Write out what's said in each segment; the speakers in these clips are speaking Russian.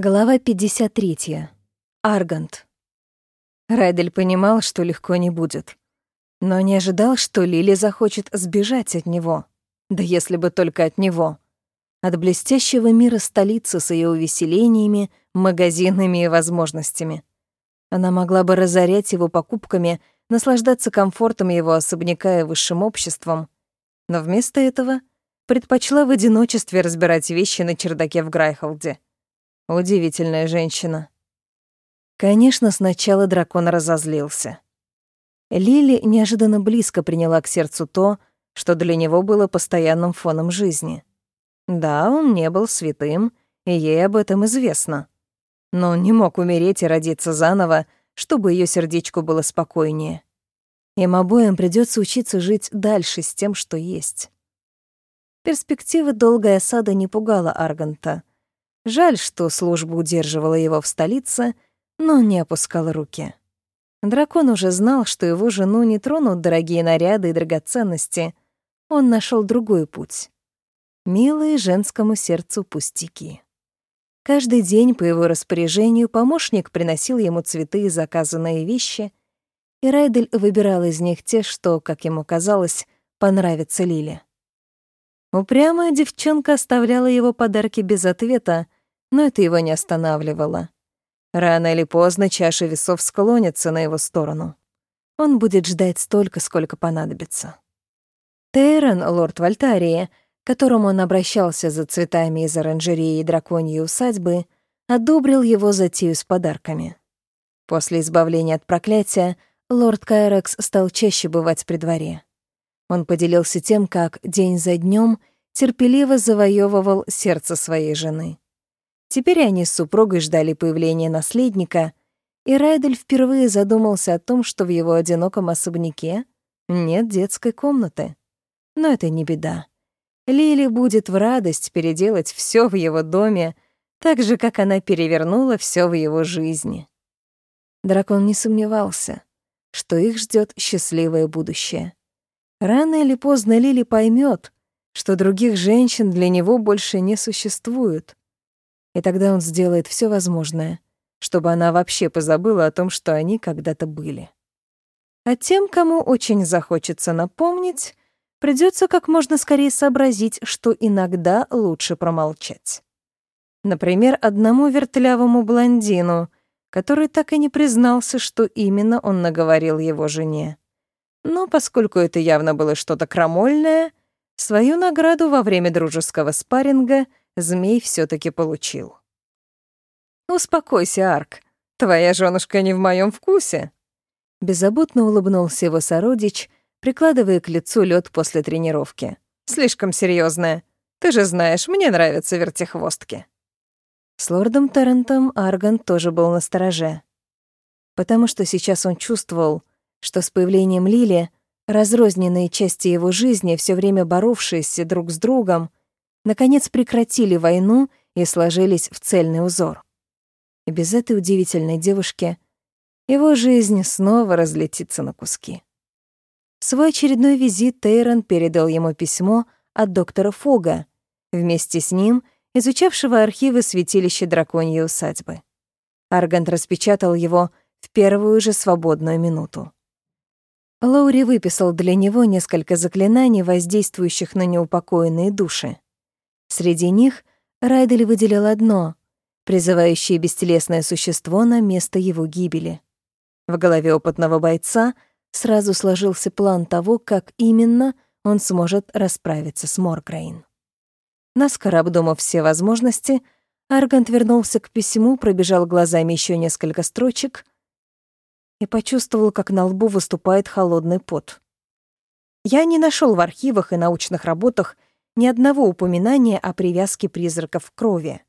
Глава 53. Аргант. Райдель понимал, что легко не будет, но не ожидал, что Лили захочет сбежать от него. Да если бы только от него. От блестящего мира столицы с ее увеселениями, магазинами и возможностями. Она могла бы разорять его покупками, наслаждаться комфортом его особняка и высшим обществом, но вместо этого предпочла в одиночестве разбирать вещи на чердаке в Грайхолде. Удивительная женщина. Конечно, сначала дракон разозлился. Лили неожиданно близко приняла к сердцу то, что для него было постоянным фоном жизни. Да, он не был святым, и ей об этом известно. Но он не мог умереть и родиться заново, чтобы ее сердечку было спокойнее. Им обоим придется учиться жить дальше с тем, что есть. Перспектива долгой осады не пугала Арганта. Жаль, что служба удерживала его в столице, но не опускал руки. Дракон уже знал, что его жену не тронут дорогие наряды и драгоценности. Он нашел другой путь. Милые женскому сердцу пустяки. Каждый день по его распоряжению помощник приносил ему цветы и заказанные вещи, и Райдель выбирал из них те, что, как ему казалось, понравится Лиле. Упрямая девчонка оставляла его подарки без ответа, но это его не останавливало. Рано или поздно чаша весов склонится на его сторону. Он будет ждать столько, сколько понадобится. Тейрон, лорд Вольтарии, к которому он обращался за цветами из оранжереи и драконьей усадьбы, одобрил его затею с подарками. После избавления от проклятия лорд Кайрекс стал чаще бывать при дворе. Он поделился тем, как день за днем терпеливо завоевывал сердце своей жены. Теперь они с супругой ждали появления наследника, и Райдель впервые задумался о том, что в его одиноком особняке нет детской комнаты. Но это не беда. Лили будет в радость переделать все в его доме, так же, как она перевернула все в его жизни. Дракон не сомневался, что их ждет счастливое будущее. Рано или поздно Лили поймет, что других женщин для него больше не существует. И тогда он сделает все возможное, чтобы она вообще позабыла о том, что они когда-то были. А тем, кому очень захочется напомнить, придется как можно скорее сообразить, что иногда лучше промолчать. Например, одному вертлявому блондину, который так и не признался, что именно он наговорил его жене. Но поскольку это явно было что-то крамольное, свою награду во время дружеского спарринга змей все таки получил. «Успокойся, Арк. Твоя женушка не в моем вкусе». Беззаботно улыбнулся его сородич, прикладывая к лицу лед после тренировки. «Слишком серьезная. Ты же знаешь, мне нравятся вертихвостки». С лордом Торрентом Арган тоже был на стороже, потому что сейчас он чувствовал, что с появлением Лили разрозненные части его жизни, все время боровшиеся друг с другом, наконец прекратили войну и сложились в цельный узор. И без этой удивительной девушки его жизнь снова разлетится на куски. В свой очередной визит Тейрон передал ему письмо от доктора Фога, вместе с ним изучавшего архивы святилища драконьей усадьбы. Аргант распечатал его в первую же свободную минуту. Лоури выписал для него несколько заклинаний, воздействующих на неупокоенные души. Среди них Райдель выделил одно, призывающее бестелесное существо на место его гибели. В голове опытного бойца сразу сложился план того, как именно он сможет расправиться с Моргрейн. Наскоро обдумав все возможности, Аргант вернулся к письму, пробежал глазами еще несколько строчек и почувствовал, как на лбу выступает холодный пот. Я не нашел в архивах и научных работах ни одного упоминания о привязке призраков к крови.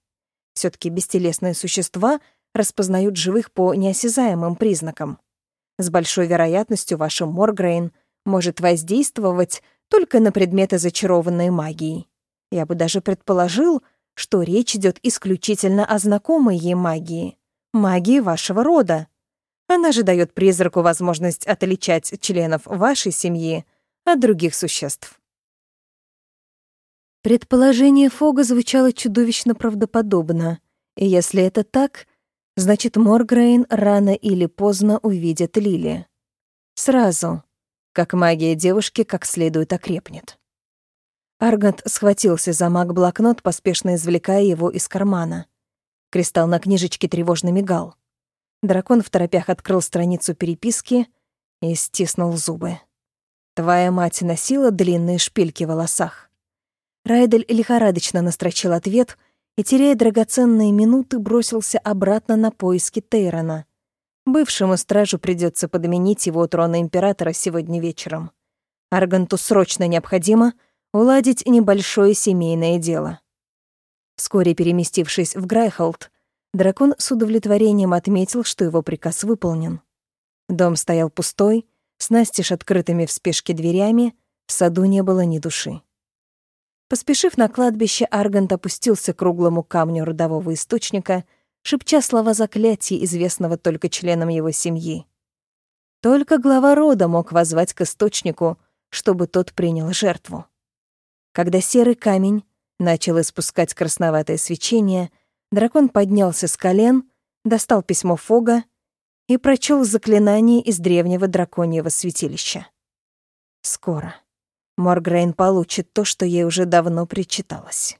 все таки бестелесные существа распознают живых по неосязаемым признакам. С большой вероятностью ваша Моргрейн может воздействовать только на предметы, зачарованные магией. Я бы даже предположил, что речь идет исключительно о знакомой ей магии, магии вашего рода. Она же дает призраку возможность отличать членов вашей семьи от других существ. Предположение Фога звучало чудовищно правдоподобно, И если это так, значит, Моргрейн рано или поздно увидит Лили. Сразу, как магия девушки как следует окрепнет. Аргант схватился за маг-блокнот, поспешно извлекая его из кармана. Кристалл на книжечке тревожно мигал. Дракон в торопях открыл страницу переписки и стиснул зубы. «Твоя мать носила длинные шпильки в волосах». Райдель лихорадочно настрочил ответ и, теряя драгоценные минуты, бросился обратно на поиски Тейрона. Бывшему стражу придется подменить его у трона императора сегодня вечером. Арганту срочно необходимо — уладить небольшое семейное дело. Вскоре переместившись в Грайхолд, дракон с удовлетворением отметил, что его приказ выполнен. Дом стоял пустой, с открытыми в спешке дверями, в саду не было ни души. Поспешив на кладбище, Аргант опустился к круглому камню родового источника, шепча слова заклятия, известного только членам его семьи. Только глава рода мог возвать к источнику, чтобы тот принял жертву. Когда серый камень начал испускать красноватое свечение, дракон поднялся с колен, достал письмо Фога и прочел заклинание из древнего драконьего святилища. Скоро Моргрейн получит то, что ей уже давно причиталось.